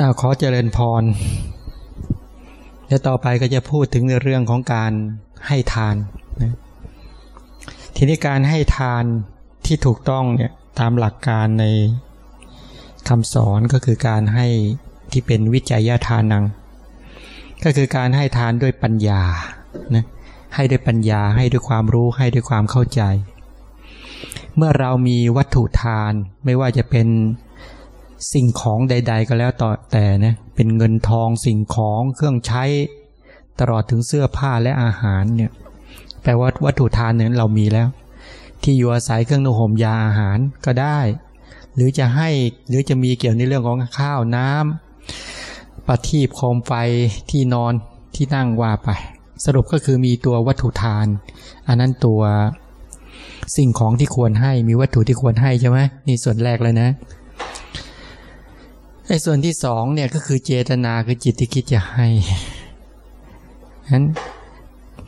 อาขอเจริญพรแล้วต่อไปก็จะพูดถึงในเรื่องของการให้ทานนะทีนี้การให้ทานที่ถูกต้องเนี่ยตามหลักการในคำสอนก็คือการให้ที่เป็นวิจัยทานัง ก็คือการให้ทานด้วยปัญญานะให้ด้วยปัญญาให้ด้วยความรู้ให้ด้วยความเข้าใจ เมื่อเรามีวัตถุทานไม่ว่าจะเป็น สิ่งของใด ๆ ก็แล้วต่อแต่นะเป็นเงินทองสิ่งของเครื่องใช้ ตลอดถึงเสื้อผ้าและอาหารเนี่ยแปลว่าวัตถุทานนั้นเรามีแล้ว ที่อยู่อาศัยเครื่องนุ่งห่มยาอาหารก็ได้ หรือจะให้หรือจะมีเกี่ยวในเรื่องของข้าวน้ำปฏิบโคมไฟที่นอนที่นั่งว่าไป สรุปก็คือมีตัววัตถุทาน อันนั้นตัวสิ่งของที่ควรให้มีวัตถุที่ควรให้ใช่ไหมนี่ส่วนแรกเลยนะ ไอ้ส่วนที่สองเนี่ยก็คือเจตนาคือจิตที่คิดจะให้นั้น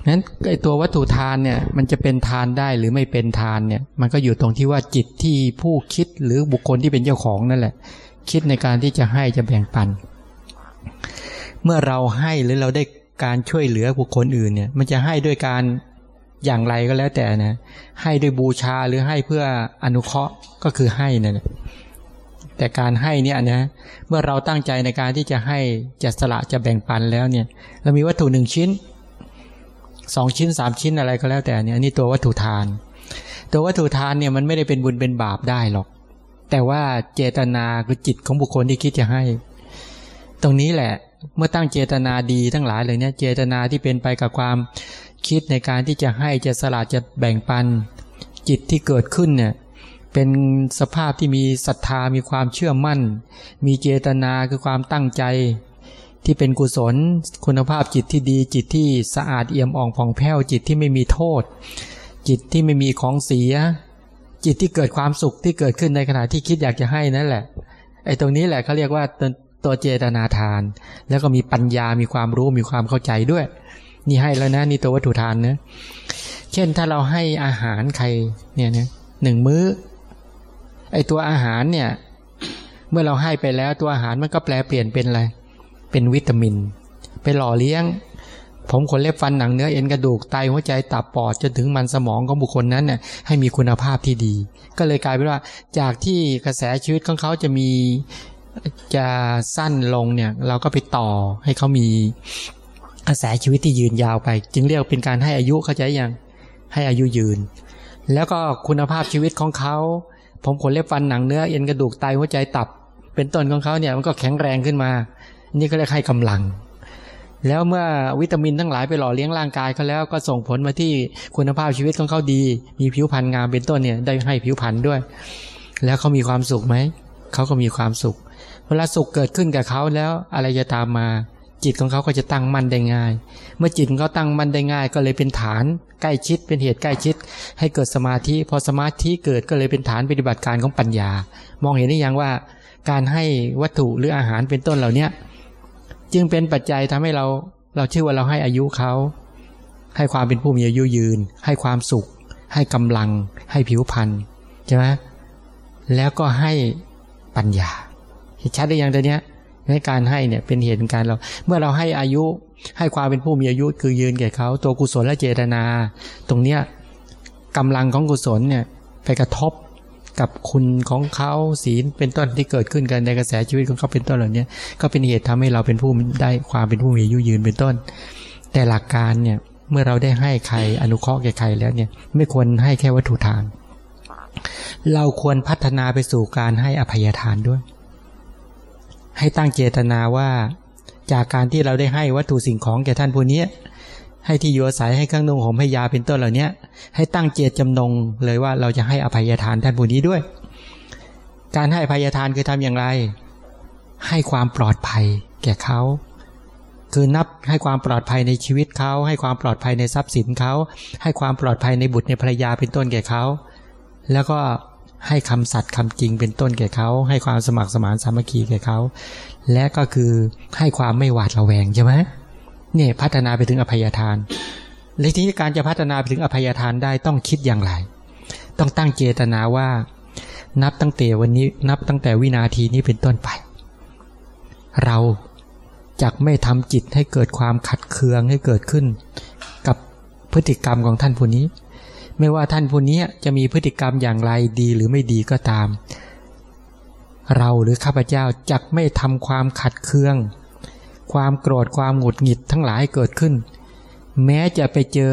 นั้นไอ้ตัววัตถุทานเนี่ยมันจะเป็นทานได้หรือไม่เป็นทานเนี่ย มันก็อยู่ตรงที่ว่าจิตที่ผู้คิดหรือบุคคลที่เป็นเจ้าของนั่นแหละ คิดในการที่จะให้จะแบ่งปัน เมื่อเราให้หรือเราได้การช่วยเหลือบุคคลอื่นเนี่ย มันจะให้ด้วยการอย่างไรก็แล้วแต่นะ ให้ด้วยบูชาหรือให้เพื่ออนุเคราะห์ก็คือให้นั่นแหละ แต่การให้เนี่ยนะเมื่อเราตั้งใจในการที่จะให้จะสละจะแบ่งปันแล้วเนี่ยเรามีวัตถุหนึ่งชิ้นสองชิ้นสามชิ้นอะไรก็แล้วแต่เนี่ยนี่ตัววัตถุทาน ตัววัตถุทานเนี่ยมันไม่ได้เป็นบุญเป็นบาปได้หรอก แต่ว่าเจตนาคือจิตของบุคคลที่คิดจะให้ ตรงนี้แหละเมื่อตั้งเจตนาดีทั้งหลายเลยเนี่ยเจตนาที่เป็นไปกับความคิดในการที่จะให้จะสละจะแบ่งปัน จิตที่เกิดขึ้นเนี่ย เป็นสภาพที่มีศรัทธามีความเชื่อมั่น มีเจตนาคือความตั้งใจ ที่เป็นกุศล คุณภาพจิตที่ดีจิตที่สะอาดเอี่ยมอ่องผ่องแผ้วจิตที่ไม่มีโทษ จิตที่ไม่มีของเสีย จิตที่เกิดความสุขที่เกิดขึ้นในขณะที่คิดอยากจะให้นั่นแหละไอ้ตรงนี้แหละเขาเรียกว่าตัวเจตนาทาน แล้วก็มีปัญญามีความรู้มีความเข้าใจด้วย นี่ให้แล้วนะนี่ตัววัตถุทานนะเช่นถ้าเราให้อาหารใครเนี่ยนะหนึ่งมื้อ ไอตัวอาหารเนี่ย เมื่อเราให้ไปแล้วตัวอาหารมันก็แปลเปลี่ยนเป็นอะไร เป็นวิตามิน ไปหล่อเลี้ยง ผมขนเล็บฟันหนังเนื้อเอ็นกระดูกไตหัวใจตับปอดจนถึงมันสมองของบุคคลนั้นเนี่ยให้มีคุณภาพที่ดี ก็เลยกลายเป็นว่า จากที่กระแสชีวิตของเขาจะมีจะสั้นลงเนี่ย เราก็ไปต่อให้เขามีกระแสชีวิตที่ยืนยาวไป จึงเรียกเป็นการให้อายุเข้าใจยังให้อายุยืน แล้วก็คุณภาพชีวิตของเขา ผมขนเล็บฟันหนังเนื้อเอ็นกระดูกไตหัวใจตับ เป็นต้นของเขาเนี่ยมันก็แข็งแรงขึ้นมา นี่ก็เรียกให้กำลัง แล้วเมื่อวิตามินทั้งหลายไปหล่อเลี้ยงร่างกายเขาแล้วก็ส่งผลมาที่คุณภาพชีวิตของเขาดี มีผิวพรรณงามเป็นต้นเนี่ยได้ให้ผิวพรรณด้วย แล้วเขามีความสุขไหมเขาก็มีความสุข เวลาสุขเกิดขึ้นกับเขาแล้วอะไรจะตามมา จิตของเขาก็จะตั้งมั่นได้ง่าย เมื่อจิตเขาตั้งมั่นได้ง่าย ก็เลยเป็นฐานใกล้ชิดเป็นเหตุใกล้ชิด ให้เกิดสมาธิ พอสมาธิเกิดก็เลยเป็นฐานปฏิบัติการของปัญญา มองเห็นได้ยังว่า การให้วัตถุหรืออาหารเป็นต้นเหล่านี้จึงเป็นปัจจัยทำให้เราเราชื่อว่าเราให้อายุเขาให้ความเป็นผู้มีอายุยืน ให้ความสุข ให้กำลัง ให้ผิวพรรณใช่ไหมแล้วก็ให้ปัญญาเห็นชัดได้ยังตัวเนี้ย ในการให้เนี่ยเป็นเหตุเป็นการเรา เมื่อเราให้อายุให้ความเป็นผู้มีอายุคือยืนแก่เขาตัวกุศลและเจตนา ตรงเนี้ยกำลังของกุศลเนี่ยไปกระทบกับคุณของเขาศีลเป็นต้นที่เกิดขึ้นกันในกระแสชีวิตของเขาเป็นต้นเหล่านี้ก็เป็นเหตุทำให้เราเป็นผู้ได้ความเป็นผู้มีอายุยืนเป็นต้น แต่หลักการเนี่ยเมื่อเราได้ให้ใครอนุเคราะห์แก่ใครแล้วเนี่ยไม่ควรให้แค่วัตถุทาน เราควรพัฒนาไปสู่การให้อภัยทานด้วย ให้ตั้งเจตนาว่า จากการที่เราได้ให้วัตถุสิ่งของแก่ท่านผู้นี้ให้ที่อยู่อาศัยให้เครื่องนุ่งห่มให้ยาเป็นต้นเหล่านี้ให้ตั้งเจตจำนงเลยว่าเราจะให้อภัยทานท่านผู้นี้ด้วย การให้อภัยทานคือทำอย่างไร ให้ความปลอดภัยแก่เขาคือนับให้ความปลอดภัยในชีวิตเขาให้ความปลอดภัยในทรัพย์สินเขาให้ความปลอดภัยในบุตรในภรรยาเป็นต้นแก่เขาแล้วก็ ให้คำสัตย์คำจริงเป็นต้นแก่เขา ให้ความสมัครสมานสามัคคีแก่เขา และก็คือให้ความไม่หวาดระแวงใช่ไหมเนี่ยพัฒนาไปถึงอภัยทานและทีนี้การจะพัฒนาไปถึงอภัยทานได้ต้องคิดอย่างไร ต้องตั้งเจตนาว่า นับตั้งแต่วันนี้นับตั้งแต่วินาทีนี้เป็นต้นไป เราจะไม่ทำจิตให้เกิดความขัดเคืองให้เกิดขึ้น กับพฤติกรรมของท่านผู้นี้ ไม่ว่าท่านผู้นี้จะมีพฤติกรรมอย่างไรดีหรือไม่ดีก็ตาม เราหรือข้าพเจ้าจะไม่ทำความขัดเคือง ความโกรธความหงุดหงิดทั้งหลายเกิดขึ้น แม้จะไปเจอ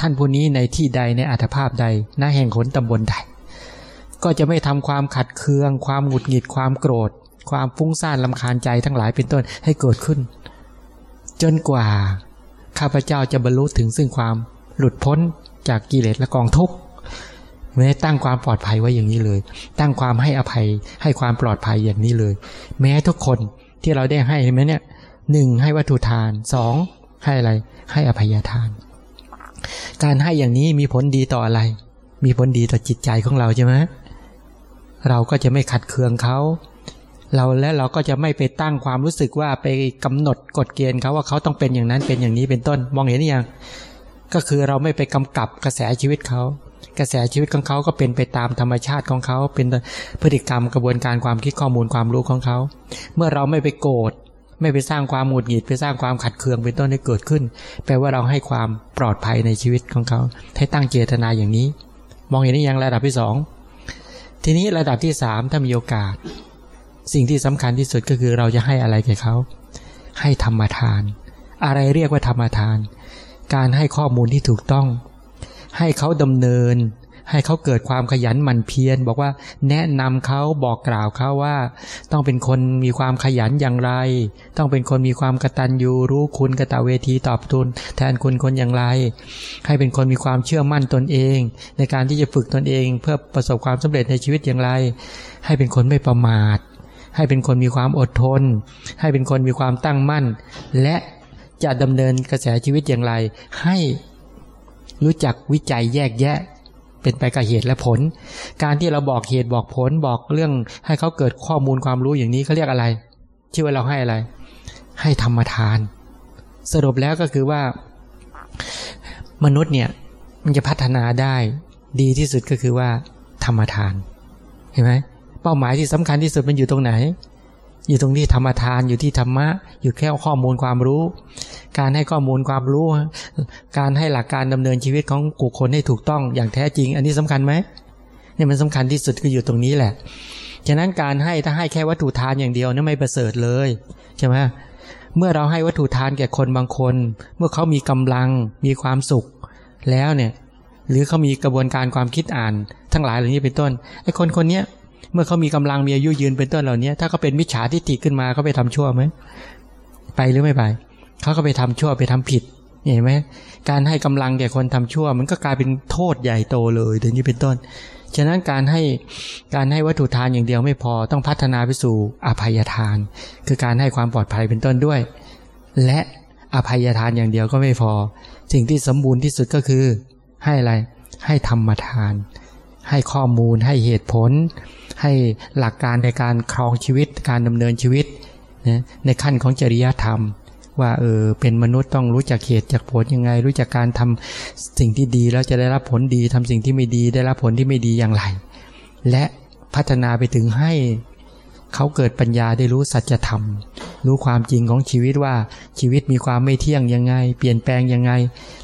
ท่านผู้นี้ในที่ใดในอัตภาพใดหน้าแห่งขนตำบลใด ก็จะไม่ทำความขัดเคือง ความหงุดหงิดความโกรธ ความฟุ้งซ่านลำคาญใจทั้งหลายเป็นต้นให้เกิดขึ้น จนกว่าข้าพเจ้าจะบรรลุถึงซึ่งความหลุดพ้น จากกิเลสและกองทุกข์แม้ตั้งความปลอดภัยไว้อย่างนี้เลย ตั้งความให้อภัยให้ความปลอดภัยอย่างนี้เลย แม้ทุกคนที่เราได้ให้เห็นไหมเนี่ยหนึ่งให้วัตถุทานสองให้อะไร ให้อภัยทาน การให้อย่างนี้มีผลดีต่ออะไร มีผลดีต่อจิตใจของเราใช่ไหมเราก็จะไม่ขัดเคืองเขาเราและเราก็จะไม่ไปตั้งความรู้สึกว่าไปกำหนดกฎเกณฑ์เขาว่าเขาต้องเป็นอย่างนั้นเป็นอย่างนี้เป็นต้น มองเห็นหรือยัง ก็คือเราไม่ไปกำกับกระแสชีวิตเขา กระแสชีวิตของเขาก็เป็นไปตามธรรมชาติของเขา เป็นพฤติกรรมกระบวนการความคิดข้อมูลความรู้ของเขา เมื่อเราไม่ไปโกรธไม่ไปสร้างความหงุดหงิดไปสร้างความขัดเคืองเป็นต้นให้เกิดขึ้น แปลว่าเราให้ความปลอดภัยในชีวิตของเขา ให้ตั้งเจตนาอย่างนี้ มองเห็นหรือยังระดับที่สองทีนี้ระดับที่สามถ้ามีโอกาส สิ่งที่สำคัญที่สุดก็คือเราจะให้อะไรแก่เขา ให้ธรรมทาน อะไรเรียกว่าธรรมทาน การให้ข้อมูลที่ถูกต้อง ให้เขาดำเนิน ให้เขาเกิดความขยันหมั่นเพียรบอกว่าแนะนำเขาบอกกล่าวเขาว่า ต้องเป็นคนมีความขยันอย่างไร ต้องเป็นคนมีความกระตัญญูรู้คุณกระตะเวทีตอบทุน แทนคุณคนอย่างไร ให้เป็นคนมีความเชื่อมั่นตนเอง ในการที่จะฝึกตนเอง เพื่อประสบความสำเร็จในชีวิตอย่างไร ให้เป็นคนไม่ประมาทให้เป็นคนมีความอดทน ให้เป็นคนมีความตั้งมั่น และ จะดำเนินกระแสชีวิตอย่างไร ให้รู้จักวิจัยแยกแยะ เป็นไปกับเหตุและผล การที่เราบอกเหตุบอกผลบอกเรื่อง ให้เขาเกิดข้อมูลความรู้อย่างนี้เขาเรียกอะไร ที่ว่าเราให้อะไร ให้ธรรมทาน สรุปแล้วก็คือว่า มนุษย์เนี่ยมันจะพัฒนาได้ดีที่สุดก็คือว่าธรรมทานเห็นไหมเป้าหมายที่สำคัญที่สุดมันอยู่ตรงไหน อยู่ตรงที่ธรรมทานอยู่ที่ธรรมะ อยู่แค่ข้อมูลความรู้ การให้ข้อมูลความรู้ การให้หลักการดำเนินชีวิตของกุคนให้ถูกต้องอย่างแท้จริง อันนี้สำคัญไหมเนี่ยมันสำคัญที่สุดก็อยู่ตรงนี้แหละฉะนั้นการให้ถ้าให้แค่วัตถุทานอย่างเดียวนี่ไม่ประเสริฐเลยใช่ไหมเมื่อเราให้วัตถุทานแก่คนบางคน เมื่อเขามีกำลังมีความสุข แล้วเนี่ย หรือเขามีกระบวนการความคิดอ่าน ทั้งหลายเหล่านี้เป็นต้นไอ้คนคนเนี้ย เมื่อเขามีกำลังมีอายุยืนเป็นต้นเหล่านี้ถ้าเขาเป็นมิจฉาทิฏฐิขึ้นมาเขาไปทำชั่วไหมไปหรือไม่ไปเขาก็ไปทำชั่วไปทำผิดเห็นไหมการให้กำลังแก่คนทำชั่ว มันก็กลายเป็นโทษใหญ่โตเลยเดี๋ยวนี้เป็นต้น ฉะนั้นการให้การให้วัตถุทานอย่างเดียวไม่พอต้องพัฒนาไปสู่อภัยทาน คือการให้ความปลอดภัยเป็นต้นด้วย และอภัยทานอย่างเดียวก็ไม่พอ สิ่งที่สมบูรณ์ที่สุดก็คือให้อะไรให้ธรรมทาน ให้ข้อมูลให้เหตุผล ให้หลักการในการครองชีวิตการดำเนินชีวิตนะในขั้นของจริยธรรม ว่าเออเป็นมนุษย์ต้องรู้จักเหตุจากผลยังไง รู้จักการทำสิ่งที่ดีแล้วจะได้รับผลดีทำสิ่งที่ไม่ดีได้รับผลที่ไม่ดีอย่างไร และพัฒนาไปถึงให้เขาเกิดปัญญาได้รู้สัจธรรม รู้ความจริงของชีวิตว่าชีวิตมีความไม่เที่ยงยังไง เปลี่ยนแปลงยังไง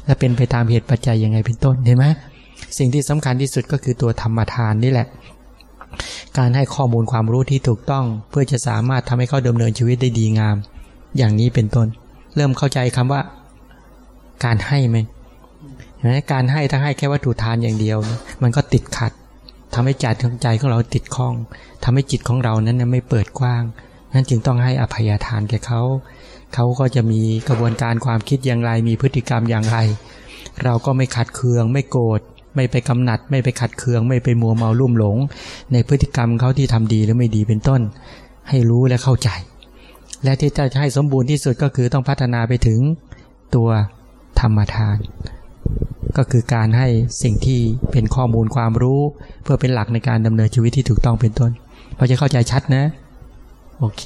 และเป็นไปตามเหตุปัจจัยยังไงเป็นต้นเห็นไหมสิ่งที่สำคัญที่สุดก็คือตัวธรรมทานนี่แหละ การให้ข้อมูลความรู้ที่ถูกต้อง เพื่อจะสามารถทำให้เขาดำเนินชีวิตได้ดีงาม อย่างนี้เป็นต้น เริ่มเข้าใจคำว่า การให้ไหมนะการให้ถ้าให้แค่วัตถุทานอย่างเดียว มันก็ติดขัดทำให้ใจของใจของเราติดข้องทำให้จิตของเรานั้นไม่เปิดกว้าง นั้นจึงต้องให้อภัยทานแก่เขา เขาก็จะมีกระบวนการความคิดอย่างไร มีพฤติกรรมอย่างไร เราก็ไม่ขัดเคือง ไม่โกรธ ไม่ไปกำหนัด ไม่ไปขัดเคือง ไม่ไปมัวเมาลุ่มหลง ในพฤติกรรมเขาที่ทำดีหรือไม่ดีเป็นต้น ให้รู้และเข้าใจ และที่จะให้สมบูรณ์ที่สุดก็คือต้องพัฒนาไปถึงตัวธรรมทาน ก็คือการให้สิ่งที่เป็นข้อมูลความรู้ เพื่อเป็นหลักในการดำเนินชีวิตที่ถูกต้องเป็นต้นพอจะเข้าใจชัดนะ โอเค